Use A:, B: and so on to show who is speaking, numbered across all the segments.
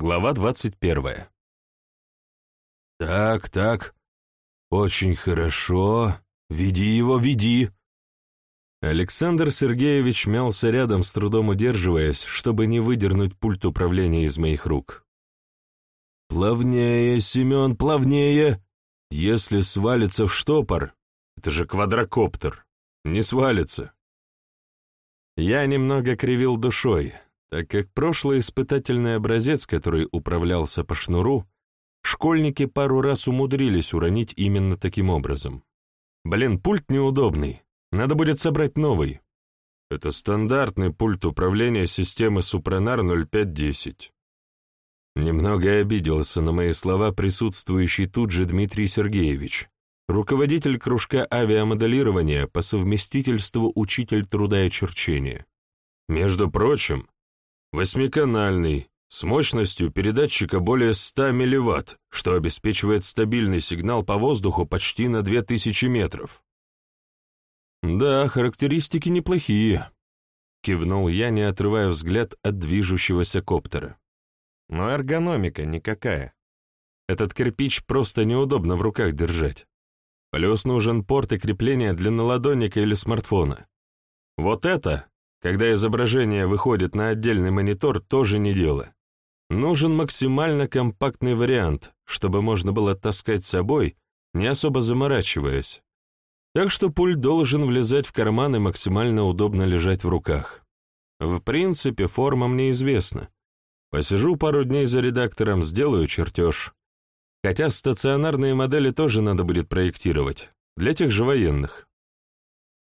A: Глава двадцать первая.
B: «Так, так, очень хорошо. Веди его, веди!»
A: Александр Сергеевич мялся рядом, с трудом удерживаясь, чтобы не выдернуть пульт управления из моих рук.
B: «Плавнее, Семен, плавнее! Если свалится в штопор, это же квадрокоптер, не свалится!»
A: Я немного кривил душой, так как прошлый испытательный образец, который управлялся по шнуру, школьники пару раз умудрились уронить именно таким образом. Блин, пульт неудобный, надо будет собрать новый. Это стандартный пульт управления системы Супранар 0510. Немного обиделся на мои слова присутствующий тут же Дмитрий Сергеевич, руководитель кружка авиамоделирования по совместительству учитель труда и черчения. Между прочим, восьмиканальный, с мощностью передатчика более 100 милливатт, что обеспечивает стабильный сигнал по воздуху почти на 2000 метров. «Да, характеристики неплохие», — кивнул я, не отрывая взгляд от движущегося коптера. «Но эргономика никакая. Этот кирпич просто неудобно в руках держать. Плюс нужен порт и крепление для наладонника или смартфона. Вот это, когда изображение выходит на отдельный монитор, тоже не дело. Нужен максимально компактный вариант, чтобы можно было таскать с собой, не особо заморачиваясь. Так что пульт должен влезать в карман и максимально удобно лежать в руках. В принципе, форма мне известна. Посижу пару дней за редактором, сделаю чертеж. Хотя стационарные модели тоже надо будет проектировать, для тех же военных.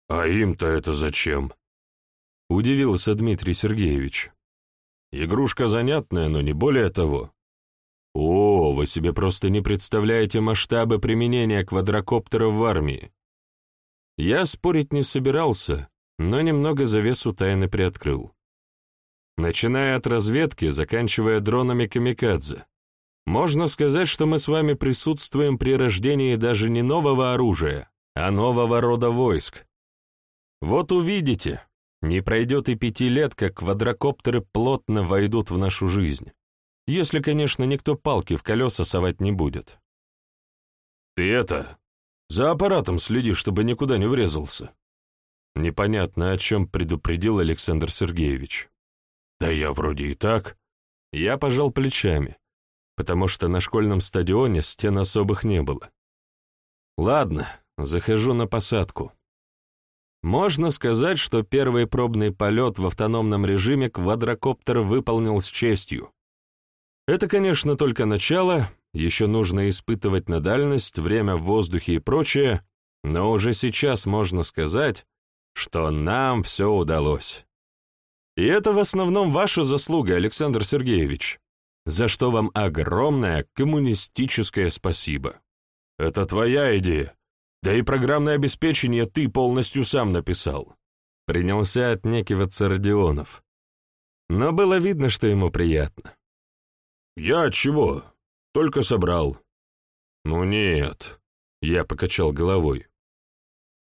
B: «А им-то это зачем?»
A: — удивился Дмитрий Сергеевич. «Игрушка занятная, но не более того. О, вы себе просто не представляете масштабы применения квадрокоптеров в армии. Я спорить не собирался, но немного завесу тайны приоткрыл. Начиная от разведки, заканчивая дронами камикадзе. Можно сказать, что мы с вами присутствуем при рождении даже не нового оружия, а нового рода войск. Вот увидите, не пройдет и пяти лет, как квадрокоптеры плотно войдут в нашу жизнь. Если, конечно, никто палки в колеса совать не будет.
B: «Ты это, за аппаратом следи, чтобы никуда не врезался».
A: Непонятно, о чем предупредил Александр Сергеевич.
B: «Да я вроде и так».
A: Я пожал плечами, потому что на школьном стадионе стен особых не было. Ладно, захожу на посадку. Можно сказать, что первый пробный полет в автономном режиме квадрокоптер выполнил с честью. Это, конечно, только начало, еще нужно испытывать на дальность, время в воздухе и прочее, но уже сейчас можно сказать, что нам все удалось. И это в основном ваша заслуга, Александр Сергеевич, за что вам огромное коммунистическое спасибо. Это твоя идея, да и программное обеспечение ты полностью сам написал. Принялся отнекиваться Родионов. Но было видно, что ему приятно.
B: «Я чего? Только собрал».
A: «Ну нет», — я покачал головой.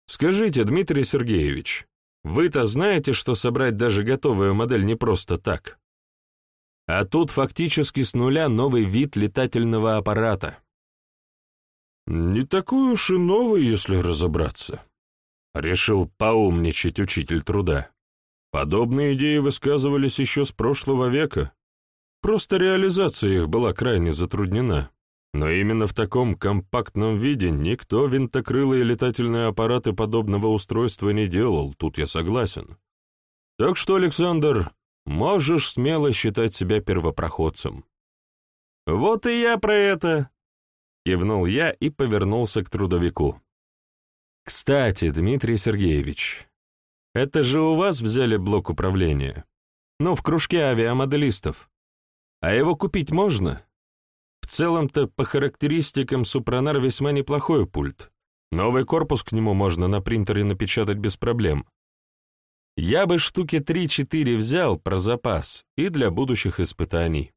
A: «Скажите, Дмитрий Сергеевич, вы-то знаете, что собрать даже готовую модель не просто так? А тут фактически с нуля новый вид летательного аппарата».
B: «Не такой уж и новый, если разобраться», — решил поумничать учитель труда. «Подобные идеи высказывались еще с прошлого века. Просто реализация их была крайне затруднена. Но именно в таком компактном виде никто винтокрылые летательные аппараты подобного устройства не делал, тут я согласен. Так что, Александр, можешь смело считать себя первопроходцем. «Вот и я про это!»
A: — кивнул я и повернулся к трудовику. «Кстати, Дмитрий Сергеевич, это же у вас взяли блок управления? Ну, в кружке авиамоделистов. А его купить можно? В целом-то по характеристикам Супранар весьма неплохой пульт. Новый корпус к нему можно на принтере напечатать без проблем. Я бы штуки 3-4 взял про запас и для будущих испытаний.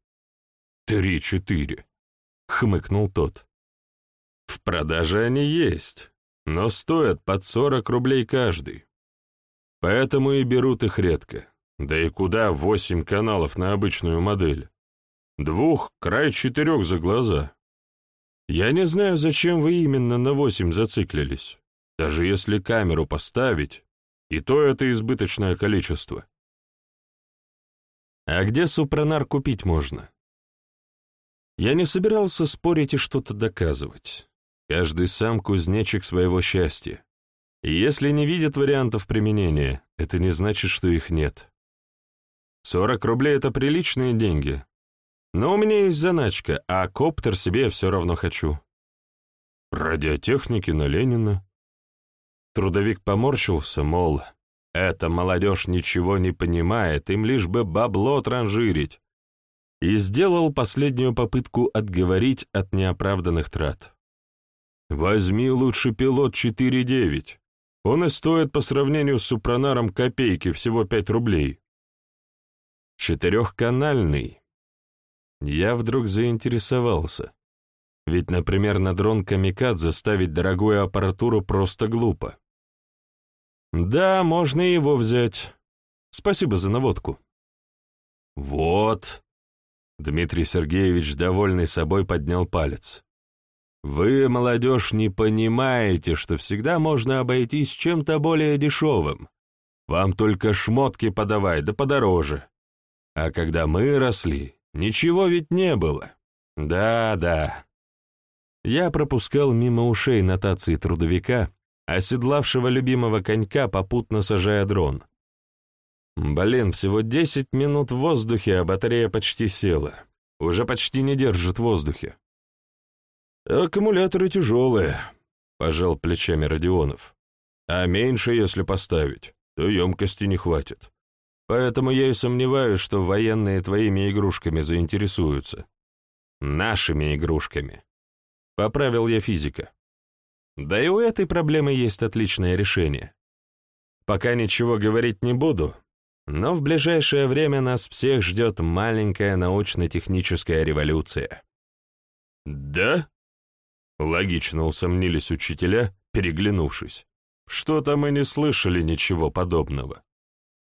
B: «Три-четыре», —
A: хмыкнул тот. «В продаже они есть, но стоят под 40 рублей каждый. Поэтому и берут их редко. Да и куда восемь каналов на обычную модель?
B: Двух, край четырех за глаза. Я не знаю, зачем вы именно на восемь зациклились. Даже если камеру поставить, и то это избыточное количество.
A: А где супранар купить можно? Я не собирался спорить и что-то доказывать. Каждый сам кузнечик своего счастья. И если не видят вариантов применения, это не значит, что их нет. 40 рублей — это приличные деньги. Но у меня есть заначка, а коптер себе я все равно хочу.
B: Радиотехники на Ленина.
A: Трудовик поморщился, мол, эта молодежь ничего не понимает, им лишь бы бабло транжирить. И сделал последнюю попытку отговорить от неоправданных трат. Возьми лучше пилот 4.9. Он и стоит по сравнению с супранаром копейки, всего 5 рублей. Четырехканальный. Я вдруг заинтересовался. Ведь, например, на дрон «Камикадзе» ставить дорогую аппаратуру просто глупо. Да, можно его взять. Спасибо за наводку. Вот. Дмитрий Сергеевич, довольный собой, поднял палец. Вы, молодежь, не понимаете, что всегда можно обойтись чем-то более дешевым. Вам только шмотки подавай, да подороже. А когда мы росли, ничего ведь не было. Да-да. Я пропускал мимо ушей нотации трудовика, оседлавшего любимого конька, попутно сажая дрон. Блин, всего десять минут в воздухе, а батарея почти села. Уже почти не держит в воздухе. «Аккумуляторы тяжелые», — пожал плечами Родионов. «А меньше, если поставить, то емкости не хватит. Поэтому я и сомневаюсь, что военные твоими игрушками заинтересуются. Нашими игрушками. Поправил я физика. Да и у этой проблемы есть отличное решение. Пока ничего говорить не буду, но в ближайшее время нас всех ждет маленькая научно-техническая революция. «Да?» Логично усомнились учителя, переглянувшись. Что-то мы не слышали ничего подобного.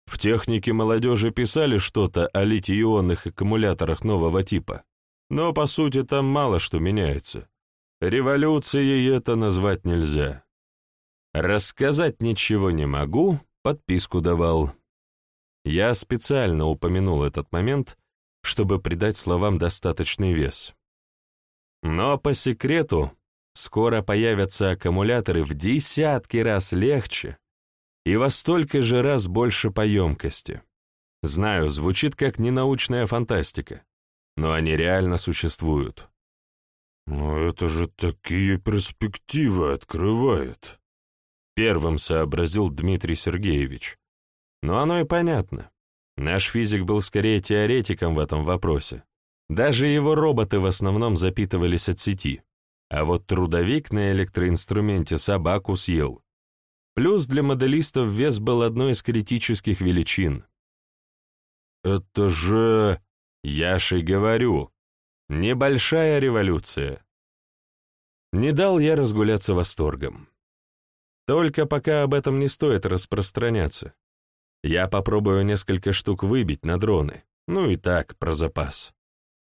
A: В технике молодежи писали что-то о литий-ионных аккумуляторах нового типа, но по сути там мало что меняется. Революцией это назвать нельзя. Рассказать ничего не могу, подписку давал. Я специально упомянул этот момент, чтобы придать словам достаточный вес. Но по секрету Скоро появятся аккумуляторы в десятки раз легче и во столько же раз больше по емкости. Знаю, звучит как ненаучная фантастика, но они реально существуют.
B: «Но это же такие перспективы открывает», — первым сообразил Дмитрий Сергеевич.
A: Но оно и понятно. Наш физик был скорее теоретиком в этом вопросе. Даже его роботы в основном запитывались от сети. А вот трудовик на электроинструменте собаку съел. Плюс для моделистов вес был одной из критических величин. Это же, я же говорю, небольшая революция. Не дал я разгуляться восторгом. Только пока об этом не стоит распространяться. Я попробую несколько штук выбить на дроны, ну и так, про запас.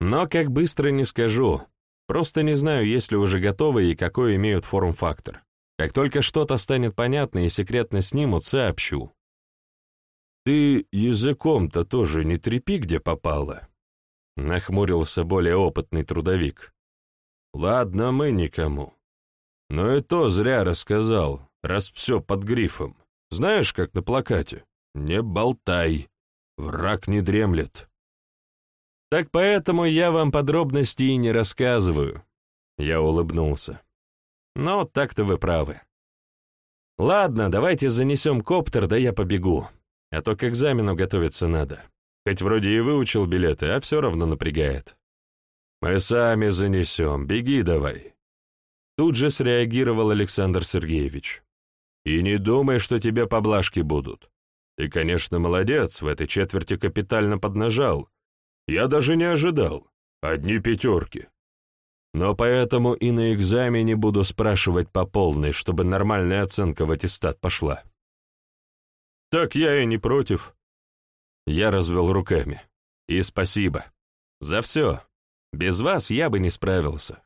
A: Но как быстро не скажу, Просто не знаю, есть ли уже готовы и какой имеют форм-фактор. Как только что-то станет понятно и секретно снимут, сообщу.
B: «Ты языком-то тоже не трепи, где попало», — нахмурился более опытный трудовик. «Ладно, мы никому. Но и то зря рассказал, раз все под грифом. Знаешь, как на плакате? Не болтай, враг не дремлет».
A: Так поэтому я вам подробностей и не рассказываю. Я улыбнулся. Но так-то вы правы. Ладно, давайте занесем коптер, да я побегу. А то к экзамену готовиться надо. Хоть вроде и выучил билеты, а все равно напрягает.
B: Мы сами занесем, беги давай.
A: Тут же среагировал Александр Сергеевич.
B: И не думай, что тебе поблажки будут. Ты, конечно, молодец, в этой четверти капитально поднажал, я даже не ожидал. Одни пятерки. Но поэтому и на экзамене буду спрашивать по полной, чтобы нормальная оценка в аттестат пошла.
A: Так я и не против. Я развел руками. И спасибо. За все. Без вас я бы не справился».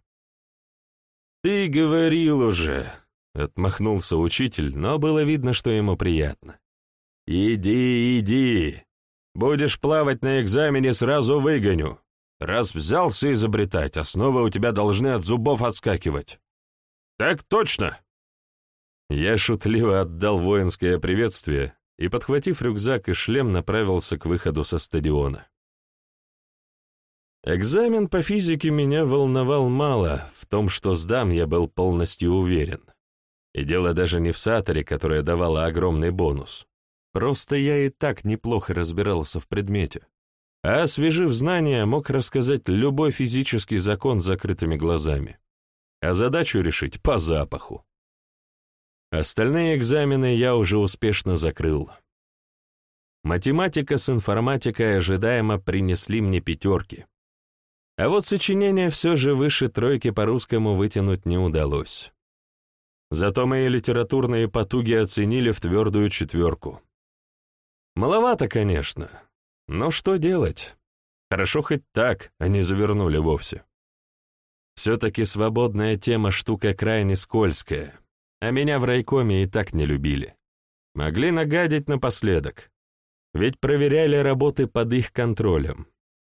A: «Ты говорил уже», — отмахнулся учитель, но было видно, что ему приятно. «Иди, иди. Будешь плавать на экзамене, сразу выгоню. Раз взялся изобретать, основы у тебя должны от зубов отскакивать». «Так точно!» Я шутливо отдал воинское приветствие и, подхватив рюкзак и шлем, направился к выходу со стадиона. Экзамен по физике меня волновал мало, в том, что сдам, я был полностью уверен. И дело даже не в саторе, которая давала огромный бонус. Просто я и так неплохо разбирался в предмете. А освежив знания, мог рассказать любой физический закон закрытыми глазами. А задачу решить по запаху. Остальные экзамены я уже успешно закрыл. Математика с информатикой ожидаемо принесли мне пятерки. А вот сочинение все же выше тройки по-русскому вытянуть не удалось. Зато мои литературные потуги оценили в твердую четверку. Маловато, конечно, но что делать? Хорошо хоть так, не завернули вовсе. Все-таки свободная тема штука крайне скользкая, а меня в райкоме и так не любили. Могли нагадить напоследок, ведь проверяли работы под их контролем.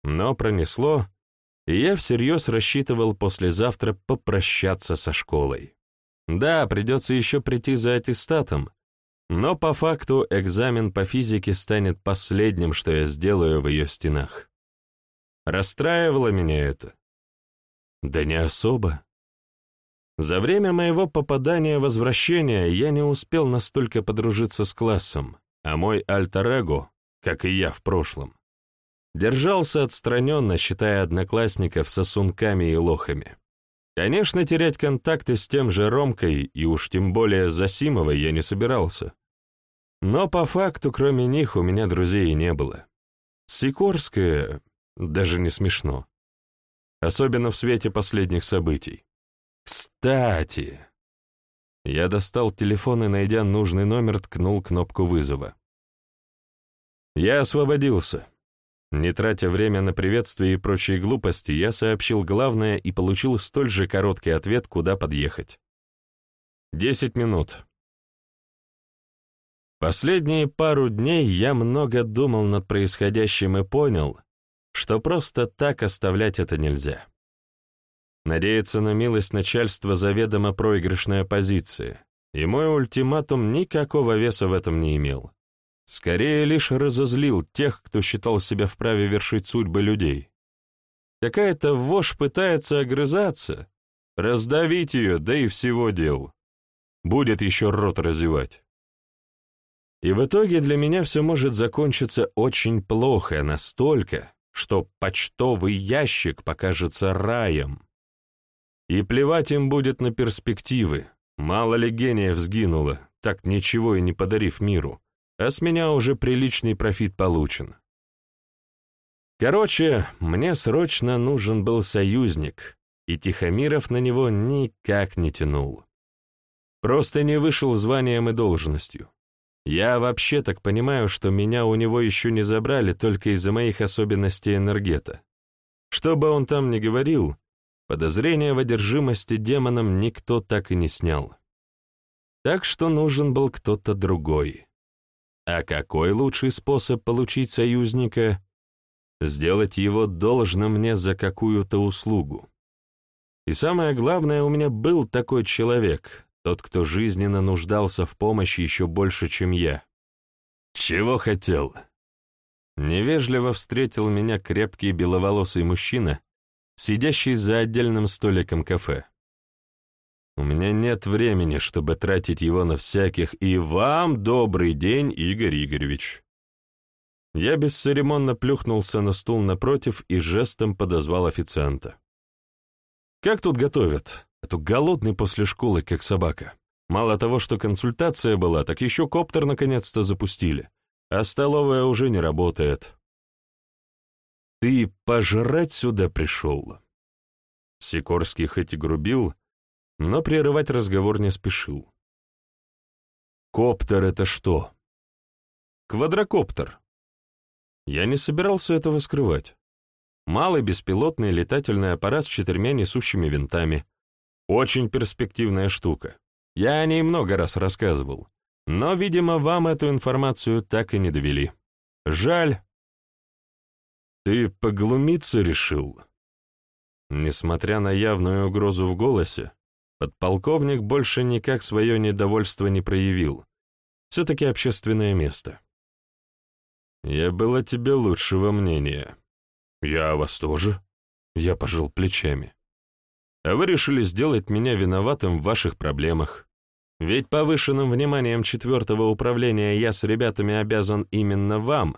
A: Но пронесло, и я всерьез рассчитывал послезавтра попрощаться со школой. Да, придется еще прийти за аттестатом, но по факту экзамен по физике станет последним, что я сделаю в ее стенах. Расстраивало меня это? Да не особо. За время моего попадания-возвращения я не успел настолько подружиться с классом, а мой альтер как и я в прошлом, Держался отстраненно, считая одноклассников сосунками и лохами. Конечно, терять контакты с тем же Ромкой и уж тем более Засимовой я не собирался. Но по факту, кроме них, у меня друзей не было. Сикорская даже не смешно. Особенно в свете последних событий. Кстати, я достал телефон и, найдя нужный номер, ткнул кнопку вызова. Я освободился. Не тратя время на приветствие и прочие глупости, я сообщил главное и получил столь же короткий ответ, куда подъехать. Десять минут. Последние пару дней я много думал над происходящим и понял, что просто так оставлять это нельзя. Надеяться на милость начальства заведомо проигрышная позиция, и мой ультиматум никакого веса в этом не имел. Скорее лишь разозлил тех, кто считал себя вправе вершить судьбы людей. Какая-то вошь пытается огрызаться, раздавить ее, да и всего дел. Будет еще рот разевать. И в итоге для меня все может закончиться очень плохо, настолько, что почтовый ящик покажется раем. И плевать им будет на перспективы, мало ли гениев сгинуло, так ничего и не подарив миру а с меня уже приличный профит получен. Короче, мне срочно нужен был союзник, и Тихомиров на него никак не тянул. Просто не вышел званием и должностью. Я вообще так понимаю, что меня у него еще не забрали только из-за моих особенностей энергета. Что бы он там ни говорил, подозрения в одержимости демоном никто так и не снял. Так что нужен был кто-то другой. А какой лучший способ получить союзника? Сделать его должным мне за какую-то услугу. И самое главное, у меня был такой человек, тот, кто жизненно нуждался в помощи еще больше, чем я. Чего хотел? Невежливо встретил меня крепкий беловолосый мужчина, сидящий за отдельным столиком кафе. У меня нет времени, чтобы тратить его на всяких «и вам добрый день, Игорь Игоревич». Я бесцеремонно плюхнулся на стул напротив и жестом подозвал официанта. «Как тут готовят? А то голодный после школы, как собака. Мало того, что консультация была, так еще коптер наконец-то запустили, а столовая уже не работает». «Ты пожрать сюда пришел?» Сикорский хоть и грубил, но прерывать разговор не спешил. «Коптер — это что?» «Квадрокоптер». Я не собирался этого скрывать. Малый беспилотный летательный аппарат с четырьмя несущими винтами. Очень перспективная штука. Я о ней много раз рассказывал. Но, видимо, вам эту информацию так и не довели. Жаль. Ты поглумиться решил? Несмотря на явную угрозу в голосе, подполковник больше никак свое недовольство не проявил. Все-таки общественное место. Я был о тебе лучшего мнения. Я вас тоже. Я пожал плечами. А вы решили сделать меня виноватым в ваших проблемах. Ведь повышенным вниманием четвертого управления я с ребятами обязан именно вам,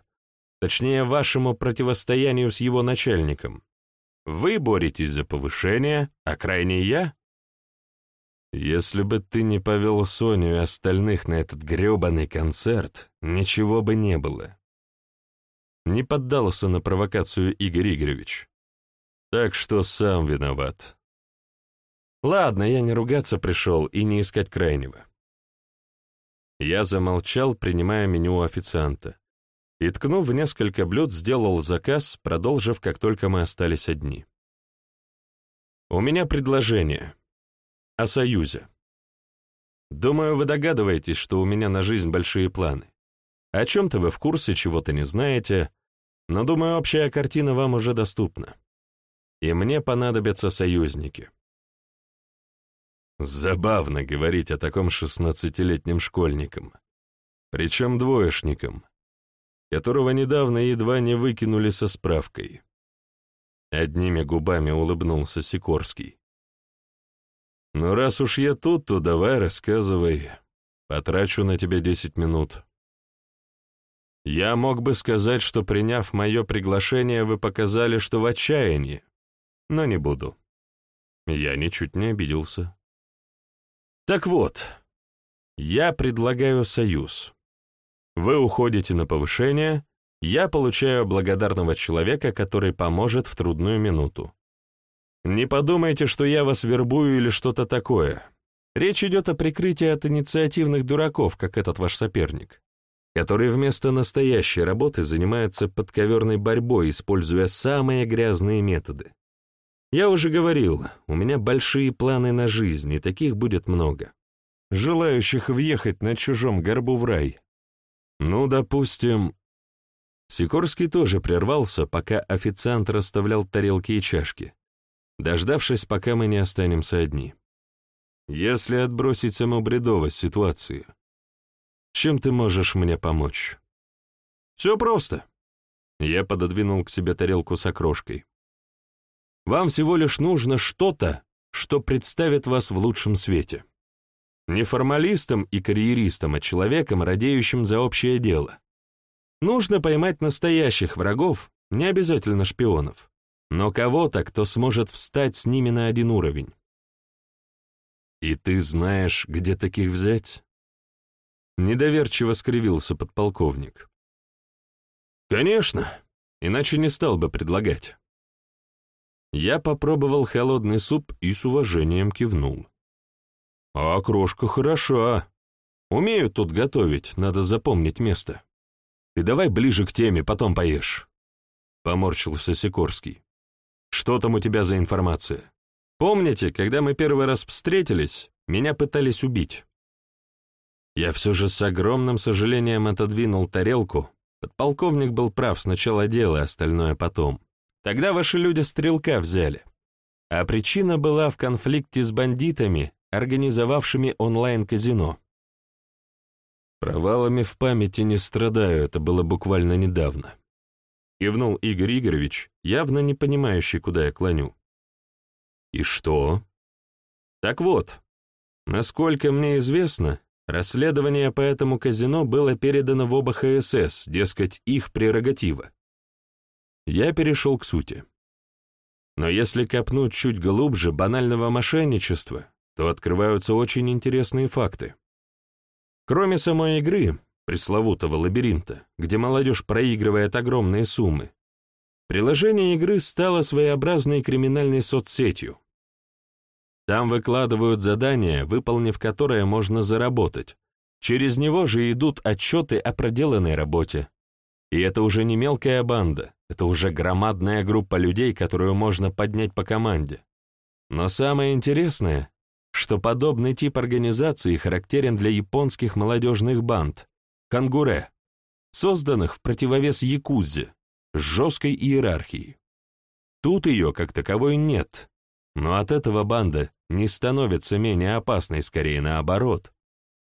A: точнее, вашему противостоянию с его начальником. Вы боретесь за повышение, а крайне я? Если бы ты не повел Соню и остальных на этот грёбаный концерт, ничего бы не было. Не поддался на провокацию Игорь Игоревич. Так что сам виноват. Ладно, я не ругаться пришел и не искать крайнего. Я замолчал, принимая меню у официанта, и, ткнув в несколько блюд, сделал заказ, продолжив, как только мы остались одни. «У меня предложение. О союзе. Думаю, вы догадываетесь, что у меня на жизнь большие планы. О чем-то вы в курсе, чего-то не знаете, но, думаю, общая картина вам уже доступна. И мне понадобятся союзники. Забавно говорить о таком шестнадцатилетнем школьником, причем двоечником, которого недавно едва не выкинули со справкой. Одними губами улыбнулся Сикорский. «Ну, раз уж я тут, то давай рассказывай. Потрачу на тебя десять минут». Я мог бы сказать, что, приняв мое приглашение, вы показали, что в отчаянии, но не буду. Я ничуть не обиделся. Так вот, я предлагаю союз. Вы уходите на повышение, я получаю благодарного человека, который поможет в трудную минуту. Не подумайте, что я вас вербую или что-то такое. Речь идет о прикрытии от инициативных дураков, как этот ваш соперник, который вместо настоящей работы занимается подковерной борьбой, используя самые грязные методы. Я уже говорил, у меня большие планы на жизнь, и таких будет много. Желающих въехать на чужом горбу в рай. Ну, допустим... Сикорский тоже прервался, пока официант расставлял тарелки и чашки, дождавшись, пока мы не останемся одни. Если отбросить саму бредовость ситуации, чем ты можешь мне помочь? Все просто. Я пододвинул к себе тарелку с окрошкой. Вам всего лишь нужно что-то, что представит вас в лучшем свете. Не формалистом и карьеристом, а человеком, радеющим за общее дело. Нужно поймать настоящих врагов, не обязательно шпионов, но кого-то, кто сможет встать с ними на один уровень. «И ты знаешь, где таких взять?» Недоверчиво скривился подполковник. «Конечно, иначе не стал бы предлагать». Я попробовал холодный суп и с уважением кивнул. «А крошка хороша. Умеют тут готовить, надо запомнить место. Ты давай ближе к теме, потом поешь». Поморщился Сикорский. «Что там у тебя за информация? Помните, когда мы первый раз встретились, меня пытались убить?» Я все же с огромным сожалением отодвинул тарелку. Подполковник был прав, сначала дело, остальное потом. Тогда ваши люди стрелка взяли. А причина была в конфликте с бандитами, организовавшими онлайн-казино. Провалами в памяти не страдаю, это было буквально недавно. Кивнул Игорь Игоревич, явно не понимающий, куда я клоню. И что? Так вот, насколько мне известно, расследование по этому казино было передано в оба ХСС, дескать, их прерогатива. Я перешел к сути. Но если копнуть чуть глубже банального мошенничества, то открываются очень интересные факты. Кроме самой игры, пресловутого лабиринта, где молодежь проигрывает огромные суммы, приложение игры стало своеобразной криминальной соцсетью. Там выкладывают задания, выполнив которое можно заработать. Через него же идут отчеты о проделанной работе. И это уже не мелкая банда, это уже громадная группа людей, которую можно поднять по команде. Но самое интересное, что подобный тип организации характерен для японских молодежных банд — кангуре, созданных в противовес якудзе, с жесткой иерархией. Тут ее, как таковой, нет, но от этого банда не становится менее опасной, скорее наоборот.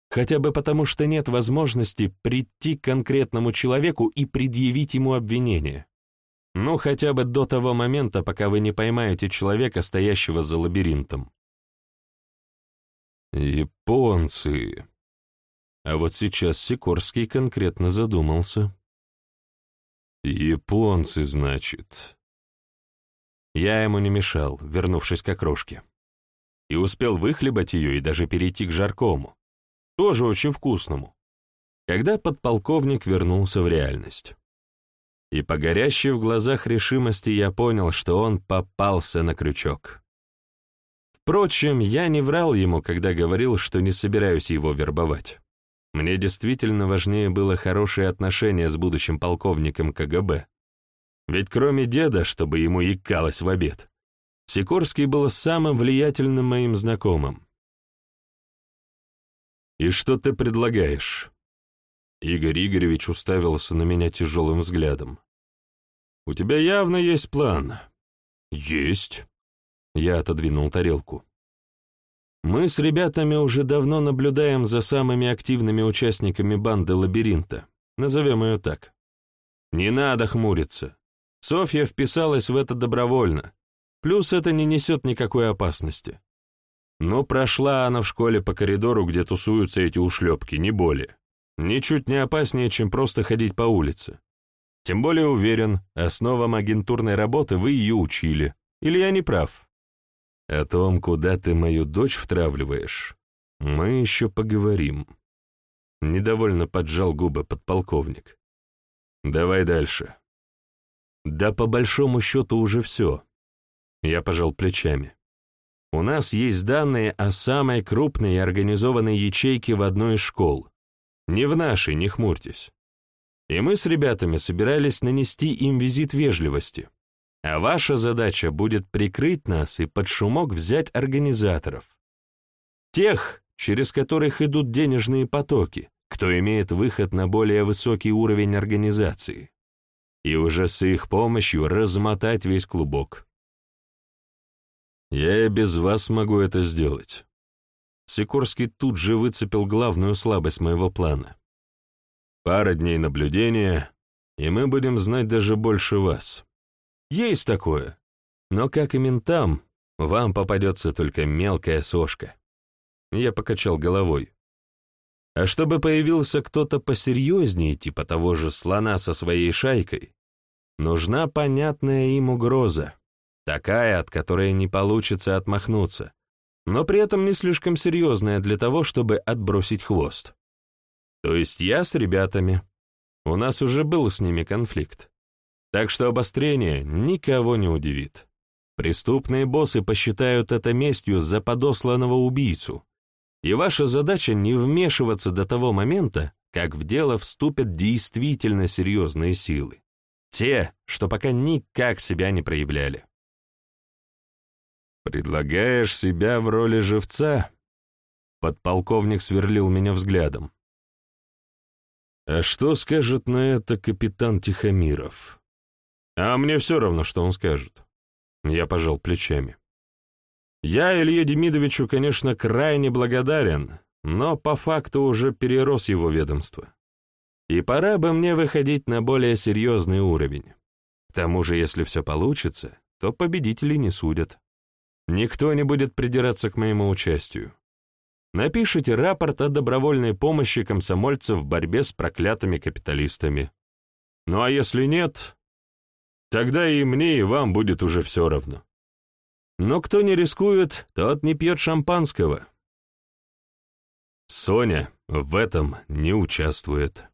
A: Хотя бы потому, что нет возможности прийти к конкретному человеку и предъявить ему обвинение. Ну, хотя бы до того момента, пока вы не поймаете человека, стоящего за лабиринтом. Японцы. А вот сейчас Сикорский конкретно задумался. Японцы, значит. Я ему не мешал, вернувшись к окрошке. И успел выхлебать ее и даже перейти к жаркому, тоже очень вкусному, когда подполковник вернулся в реальность. И по горящей в глазах решимости я понял, что он попался на крючок. Впрочем, я не врал ему, когда говорил, что не собираюсь его вербовать. Мне действительно важнее было хорошее отношение с будущим полковником КГБ, ведь кроме деда, чтобы ему икалось в обед, Сикорский был самым влиятельным моим знакомым. «И что ты предлагаешь?» Игорь Игоревич уставился на меня тяжелым взглядом. «У тебя явно есть план». «Есть». Я отодвинул тарелку. «Мы с ребятами уже давно наблюдаем за самыми активными участниками банды лабиринта. Назовем ее так. Не надо хмуриться. Софья вписалась в это добровольно, плюс это не несет никакой опасности. Но прошла она в школе по коридору, где тусуются эти ушлепки, не более. Ничуть не опаснее, чем просто ходить по улице. Тем более уверен, основам агентурной работы вы ее учили. Или я не прав? О том, куда ты мою дочь втравливаешь, мы еще поговорим. Недовольно поджал губы подполковник. Давай дальше. Да по большому счету уже все. Я пожал плечами. У нас есть данные о самой крупной и организованной ячейке в одной из школ. Не в нашей, не хмурьтесь. И мы с ребятами собирались нанести им визит вежливости. А ваша задача будет прикрыть нас и под шумок взять организаторов. Тех, через которых идут денежные потоки, кто имеет выход на более высокий уровень организации и уже с их помощью размотать весь клубок. Я и без вас могу это сделать. Сикорский тут же выцепил главную слабость моего плана. Пара дней наблюдения, и мы будем знать даже больше вас. Есть такое. Но как и ментам, вам попадется только мелкая сошка. Я покачал головой. А чтобы появился кто-то посерьезнее, типа того же слона со своей шайкой, нужна понятная им угроза, такая, от которой не получится отмахнуться, но при этом не слишком серьезная для того, чтобы отбросить хвост. То есть я с ребятами. У нас уже был с ними конфликт. Так что обострение никого не удивит. Преступные боссы посчитают это местью за подосланного убийцу, и ваша задача не вмешиваться до того момента, как в дело вступят действительно серьезные силы. Те, что пока никак себя не проявляли. «Предлагаешь себя в роли живца?» Подполковник сверлил меня взглядом. «А что скажет на это капитан Тихомиров?» «А мне все равно, что он скажет». Я пожал плечами. Я Илье Демидовичу, конечно, крайне благодарен, но по факту уже перерос его ведомство. И пора бы мне выходить на более серьезный уровень. К тому же, если все получится, то победителей не судят. Никто не будет придираться к моему участию. Напишите рапорт о добровольной помощи комсомольцев в борьбе с проклятыми капиталистами. Ну а если нет, тогда и мне, и вам будет уже все равно. Но кто не рискует, тот не пьет шампанского. Соня в этом не участвует.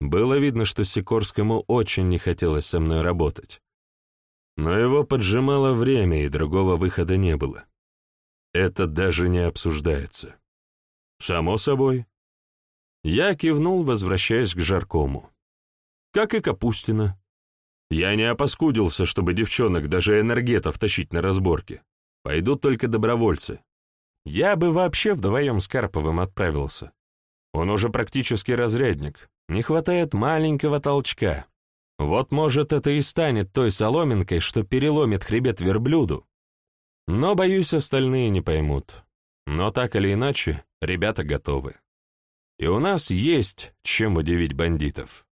A: Было видно, что Сикорскому очень не хотелось со мной работать. Но его поджимало время, и другого выхода не было. Это даже не обсуждается. Само собой. Я кивнул, возвращаясь к жаркому. как и Капустина. Я не опаскудился, чтобы девчонок, даже энергетов, тащить на разборки. Пойдут только добровольцы. Я бы вообще вдвоем с Карповым отправился. Он уже практически разрядник. Не хватает маленького толчка. Вот, может, это и станет той соломинкой, что переломит хребет верблюду. Но, боюсь, остальные не поймут. Но так или иначе, ребята готовы. И у нас есть чем удивить бандитов.